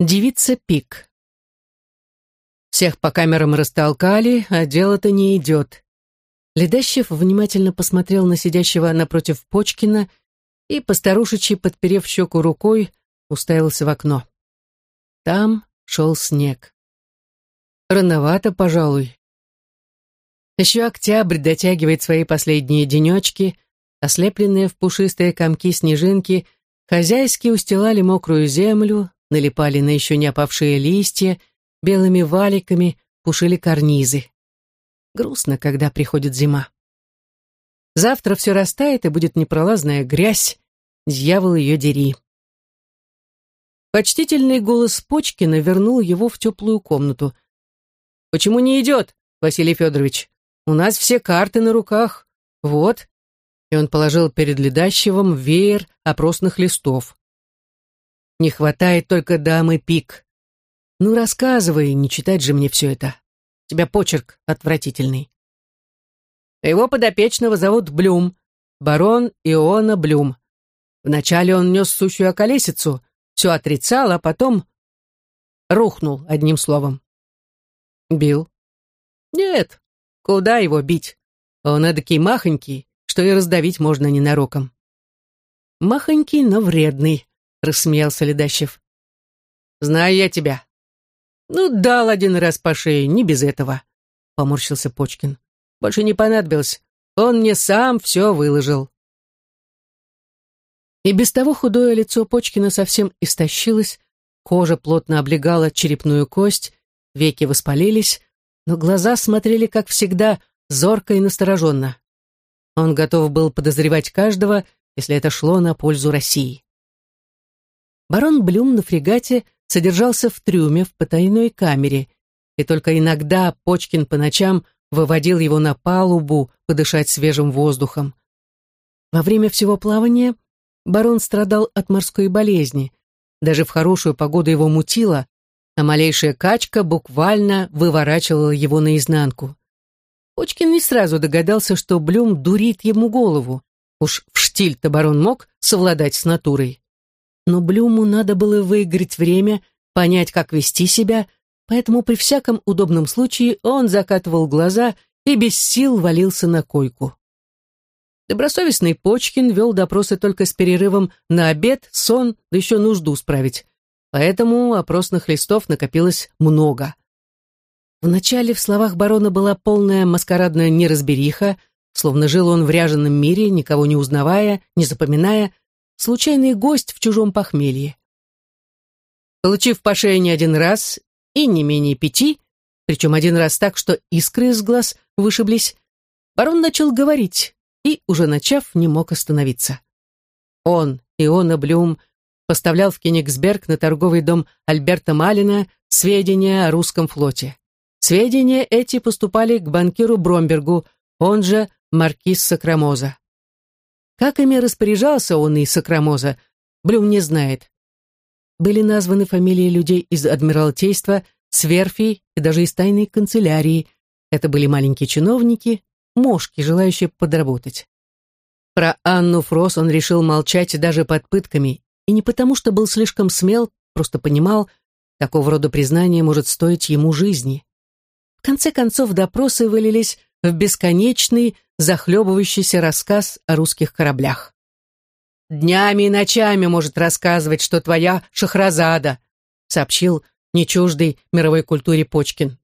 Девица Пик. Всех по камерам растолкали, а дело-то не идет. Ледащев внимательно посмотрел на сидящего напротив Почкина и, постарушечи, подперев щеку рукой, уставился в окно. Там шел снег. Рановато, пожалуй. Еще октябрь дотягивает свои последние денечки, ослепленные в пушистые комки снежинки, хозяйски устилали мокрую землю, налипали на еще не опавшие листья, белыми валиками пушили карнизы. Грустно, когда приходит зима. Завтра все растает, и будет непролазная грязь. Дьявол ее дери. Почтительный голос Почкина вернул его в теплую комнату. «Почему не идет, Василий Федорович? У нас все карты на руках. Вот». И он положил перед Ледащевым веер опросных листов. Не хватает только дамы пик. Ну, рассказывай, не читать же мне все это. У тебя почерк отвратительный. Его подопечного зовут Блюм, барон Иона Блюм. Вначале он нес сущую околесицу, все отрицал, а потом рухнул, одним словом. Бил? Нет, куда его бить? Он эдакий махонький, что и раздавить можно ненароком. Махонький, но вредный. — рассмеялся Ледащев. «Знаю я тебя». «Ну, дал один раз по шее, не без этого», — поморщился Почкин. «Больше не понадобилось. Он мне сам все выложил». И без того худое лицо Почкина совсем истощилось, кожа плотно облегала черепную кость, веки воспалились, но глаза смотрели, как всегда, зорко и настороженно. Он готов был подозревать каждого, если это шло на пользу России. Барон Блюм на фрегате содержался в трюме в потайной камере, и только иногда Почкин по ночам выводил его на палубу подышать свежим воздухом. Во время всего плавания барон страдал от морской болезни. Даже в хорошую погоду его мутило, а малейшая качка буквально выворачивала его наизнанку. Почкин не сразу догадался, что Блюм дурит ему голову. Уж в штиль-то барон мог совладать с натурой но Блюму надо было выиграть время, понять, как вести себя, поэтому при всяком удобном случае он закатывал глаза и без сил валился на койку. Добросовестный Почкин вел допросы только с перерывом на обед, сон, да еще нужду справить. Поэтому опросных листов накопилось много. Вначале в словах барона была полная маскарадная неразбериха, словно жил он в ряженом мире, никого не узнавая, не запоминая, случайный гость в чужом похмелье. Получив по шее не один раз и не менее пяти, причем один раз так, что искры из глаз вышиблись, барон начал говорить и, уже начав, не мог остановиться. Он, Иона Блюм, поставлял в Кенигсберг на торговый дом Альберта Малина сведения о русском флоте. Сведения эти поступали к банкиру Бромбергу, он же маркиз Сакрамоза. Как ими распоряжался он и Сакрамоза, Блюм не знает. Были названы фамилии людей из Адмиралтейства, с верфи и даже из тайной канцелярии. Это были маленькие чиновники, мошки, желающие подработать. Про Анну Фрос он решил молчать даже под пытками, и не потому, что был слишком смел, просто понимал, такого рода признание может стоить ему жизни. В конце концов, допросы вылились в бесконечный, захлебывающийся рассказ о русских кораблях. «Днями и ночами может рассказывать, что твоя Шахразада», сообщил нечуждый мировой культуре Почкин.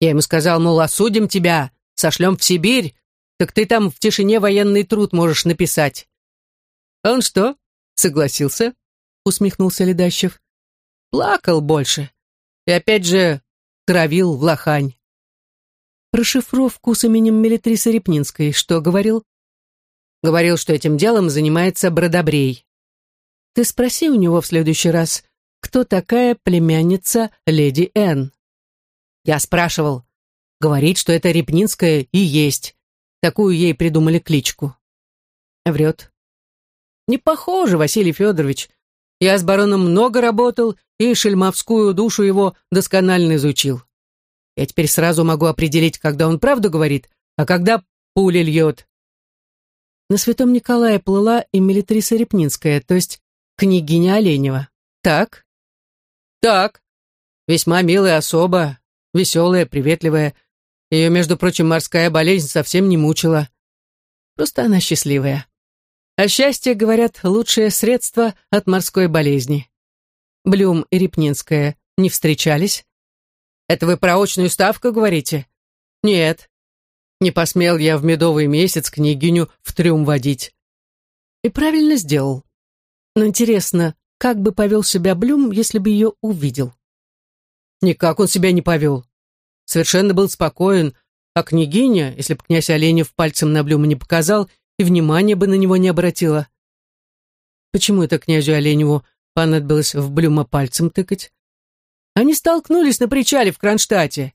Я ему сказал, мол, осудим тебя, сошлем в Сибирь, так ты там в тишине военный труд можешь написать. Он что, согласился? Усмехнулся Ледащев. Плакал больше. И опять же травил в лохань прошифровку с именем Мелитрисы Репнинской. Что говорил? Говорил, что этим делом занимается Бродобрей. Ты спроси у него в следующий раз, кто такая племянница леди Н. Я спрашивал. Говорит, что это Репнинская и есть. Такую ей придумали кличку. Врет. Не похоже, Василий Федорович. Я с бароном много работал и шельмовскую душу его досконально изучил. Я теперь сразу могу определить, когда он правду говорит, а когда пуля льет. На Святом Николае плыла и Мелитриса Репнинская, то есть княгиня Оленева. Так? Так, весьма милая особа, веселая, приветливая. Ее, между прочим, морская болезнь совсем не мучила. Просто она счастливая. А счастье, говорят, лучшее средство от морской болезни. Блюм и Репнинская не встречались? Это вы про очную ставку говорите? Нет. Не посмел я в медовый месяц княгиню в трюм водить. И правильно сделал. Но интересно, как бы повел себя Блюм, если бы ее увидел? Никак он себя не повел. Совершенно был спокоен, а княгиня, если бы князь Оленев пальцем на Блюма не показал, и внимания бы на него не обратила. Почему это князю Оленеву понадобилось в Блюма пальцем тыкать? Они столкнулись на причале в Кронштадте.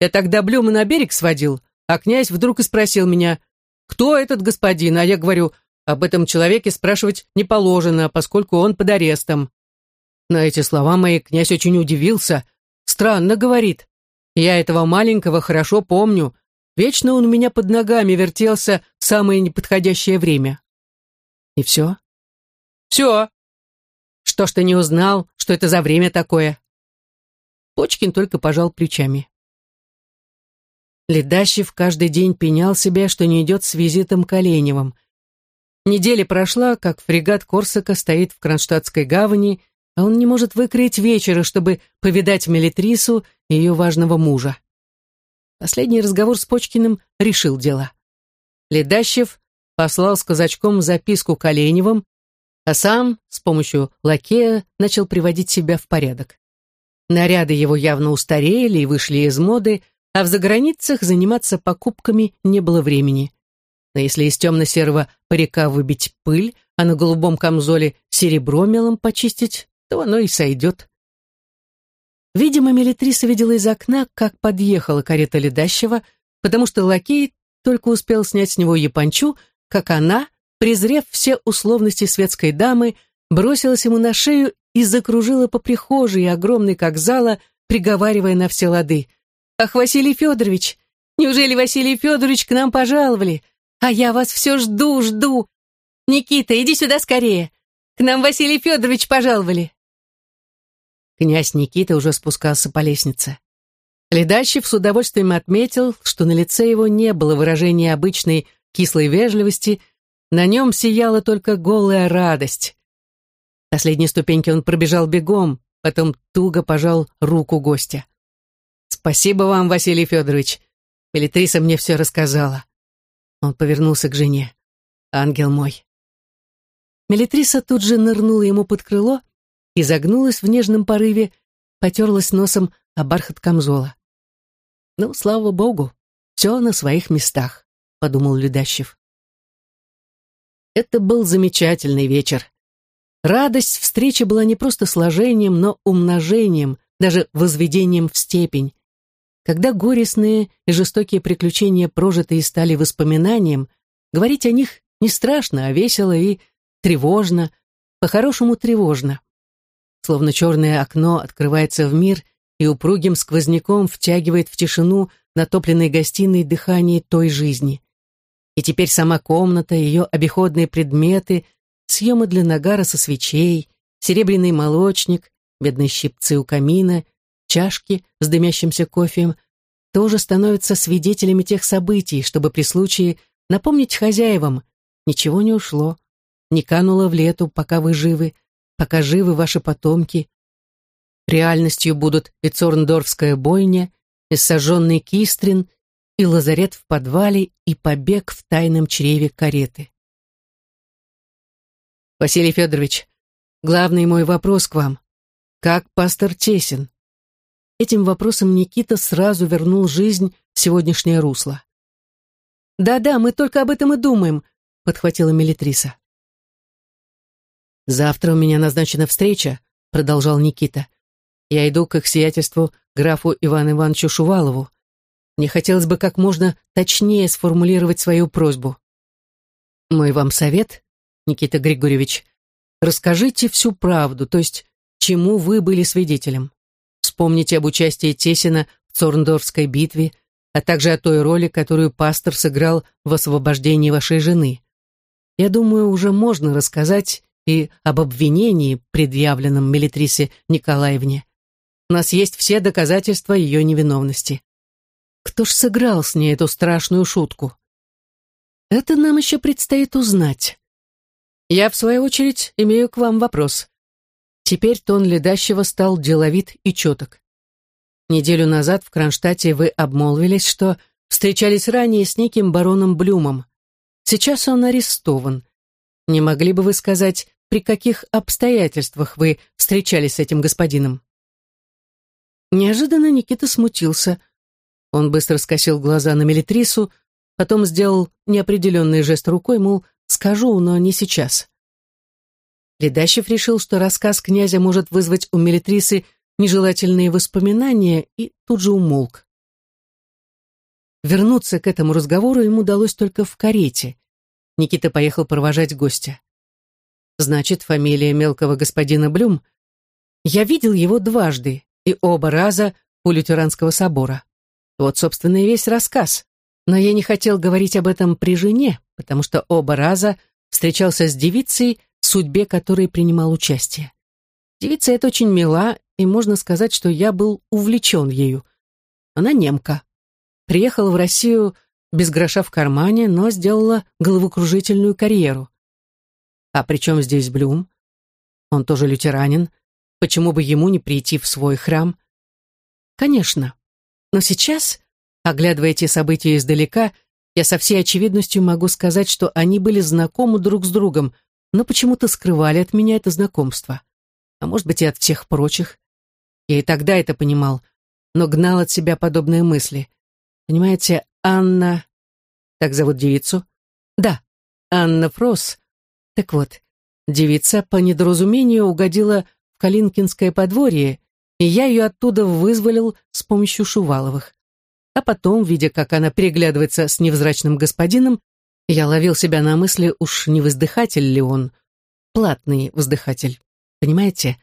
Я тогда Блюма на берег сводил, а князь вдруг и спросил меня, кто этот господин, а я говорю, об этом человеке спрашивать не положено, поскольку он под арестом. На эти слова мои князь очень удивился. Странно, говорит. Я этого маленького хорошо помню. Вечно он у меня под ногами вертелся в самое неподходящее время. И все? Все. Что ж ты не узнал, что это за время такое? Почкин только пожал плечами. Ледащев каждый день пенял себя, что не идет с визитом к Оленевым. Неделя прошла, как фрегат Корсака стоит в Кронштадтской гавани, а он не может выкроить вечера, чтобы повидать Мелитрису и ее важного мужа. Последний разговор с Почкиным решил дело. Ледащев послал с казачком записку к Оленевым, а сам с помощью лакея начал приводить себя в порядок. Наряды его явно устарели и вышли из моды, а в заграницах заниматься покупками не было времени. Но если из темно-серого парика выбить пыль, а на голубом камзоле серебро мелом почистить, то оно и сойдет. Видимо, Мелитриса видела из окна, как подъехала карета ледащего, потому что лакей только успел снять с него япончу, как она, презрев все условности светской дамы, бросилась ему на шею и закружила по прихожей, огромной как зала, приговаривая на все лады. «Ах, Василий Федорович! Неужели Василий Федорович к нам пожаловали? А я вас все жду, жду! Никита, иди сюда скорее! К нам Василий Федорович пожаловали!» Князь Никита уже спускался по лестнице. Ледащев с удовольствием отметил, что на лице его не было выражения обычной кислой вежливости, на нем сияла только голая радость. Последние ступеньки он пробежал бегом, потом туго пожал руку гостя. «Спасибо вам, Василий Федорович. Белитриса мне все рассказала». Он повернулся к жене. «Ангел мой». Мелитриса тут же нырнула ему под крыло и загнулась в нежном порыве, потерлась носом о бархат камзола. «Ну, слава богу, все на своих местах», — подумал Людащев. Это был замечательный вечер. Радость встречи была не просто сложением, но умножением, даже возведением в степень. Когда горестные и жестокие приключения прожитые стали воспоминанием, говорить о них не страшно, а весело и тревожно, по-хорошему тревожно. Словно черное окно открывается в мир и упругим сквозняком втягивает в тишину натопленной гостиной дыхание той жизни. И теперь сама комната, ее обиходные предметы — съемы для нагара со свечей, серебряный молочник, бедные щипцы у камина, чашки с дымящимся кофеем тоже становятся свидетелями тех событий, чтобы при случае напомнить хозяевам, ничего не ушло, не кануло в лету, пока вы живы, пока живы ваши потомки. Реальностью будут и Цорндорфская бойня, и сожженный Кистрин, и лазарет в подвале, и побег в тайном чреве кареты. Василий Федорович, главный мой вопрос к вам. Как пастор Тесин? Этим вопросом Никита сразу вернул жизнь в сегодняшнее русло. «Да-да, мы только об этом и думаем», — подхватила Мелитриса. «Завтра у меня назначена встреча», — продолжал Никита. «Я иду к их сиятельству графу Ивану Ивановичу Шувалову. Мне хотелось бы как можно точнее сформулировать свою просьбу. Мой вам совет Никита Григорьевич, расскажите всю правду, то есть чему вы были свидетелем. Вспомните об участии Тесина в Цорндорфской битве, а также о той роли, которую пастор сыграл в освобождении вашей жены. Я думаю, уже можно рассказать и об обвинении, предъявленном Мелитрисе Николаевне. У нас есть все доказательства ее невиновности. Кто ж сыграл с ней эту страшную шутку? Это нам еще предстоит узнать. Я, в свою очередь, имею к вам вопрос. Теперь тон ледащего стал деловит и четок. Неделю назад в Кронштадте вы обмолвились, что встречались ранее с неким бароном Блюмом. Сейчас он арестован. Не могли бы вы сказать, при каких обстоятельствах вы встречались с этим господином?» Неожиданно Никита смутился. Он быстро скосил глаза на Мелитрису, потом сделал неопределенный жест рукой, мол, скажу, но не сейчас. Ледащев решил, что рассказ князя может вызвать у Мелитрисы нежелательные воспоминания, и тут же умолк. Вернуться к этому разговору ему удалось только в карете. Никита поехал провожать гостя. Значит, фамилия мелкого господина Блюм. Я видел его дважды, и оба раза у Лютеранского собора. Вот, собственно, и весь рассказ. Но я не хотел говорить об этом при жене, потому что оба раза встречался с девицей, в судьбе которой принимал участие. Девица эта очень мила, и можно сказать, что я был увлечен ею. Она немка. Приехала в Россию без гроша в кармане, но сделала головокружительную карьеру. А при чем здесь Блюм? Он тоже лютеранин. Почему бы ему не прийти в свой храм? Конечно. Но сейчас, оглядывая эти события издалека, я со всей очевидностью могу сказать, что они были знакомы друг с другом, но почему-то скрывали от меня это знакомство. А может быть и от всех прочих. Я и тогда это понимал, но гнал от себя подобные мысли. Понимаете, Анна... Так зовут девицу? Да, Анна Фрос так вот, девица по недоразумению угодила в Калинкинское подворье, и я ее оттуда вызволил с помощью Шуваловых. А потом, видя, как она переглядывается с невзрачным господином, я ловил себя на мысли, уж не воздыхатель ли он, платный воздыхатель, понимаете?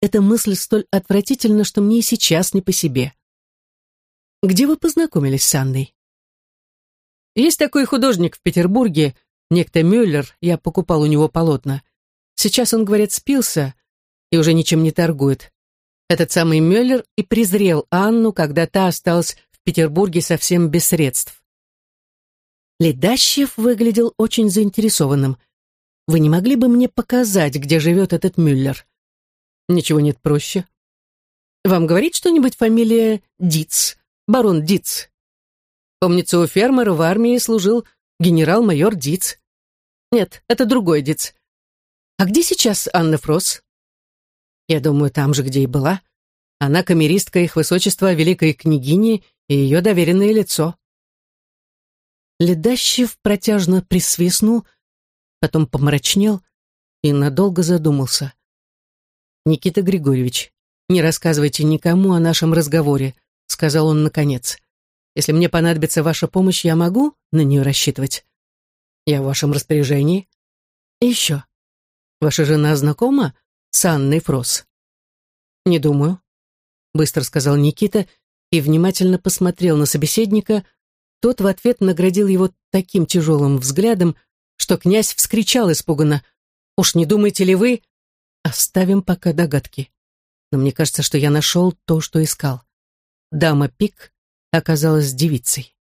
Эта мысль столь отвратительна, что мне и сейчас не по себе. Где вы познакомились с Анной? Есть такой художник в Петербурге, Некто Мюллер, я покупал у него полотна. Сейчас он, говорит, спился и уже ничем не торгует. Этот самый Мюллер и презрел Анну, когда та осталась в Петербурге совсем без средств. Ледащев выглядел очень заинтересованным. «Вы не могли бы мне показать, где живет этот Мюллер?» «Ничего нет проще». «Вам говорит что-нибудь фамилия Диц, барон Диц?» Помнится, у фермера в армии служил генерал-майор Диц. Нет, это другой Диц. А где сейчас Анна Фрос? Я думаю, там же, где и была. Она камеристка их высочества великой княгини и ее доверенное лицо. Ледащев протяжно присвистнул, потом помрачнел и надолго задумался. «Никита Григорьевич, не рассказывайте никому о нашем разговоре», — сказал он наконец. Если мне понадобится ваша помощь, я могу на нее рассчитывать? Я в вашем распоряжении. И еще. Ваша жена знакома с Анной Фрос? Не думаю, быстро сказал Никита и внимательно посмотрел на собеседника. Тот в ответ наградил его таким тяжелым взглядом, что князь вскричал испуганно. «Уж не думаете ли вы...» «Оставим пока догадки. Но мне кажется, что я нашел то, что искал. Дама Пик оказалась девицей.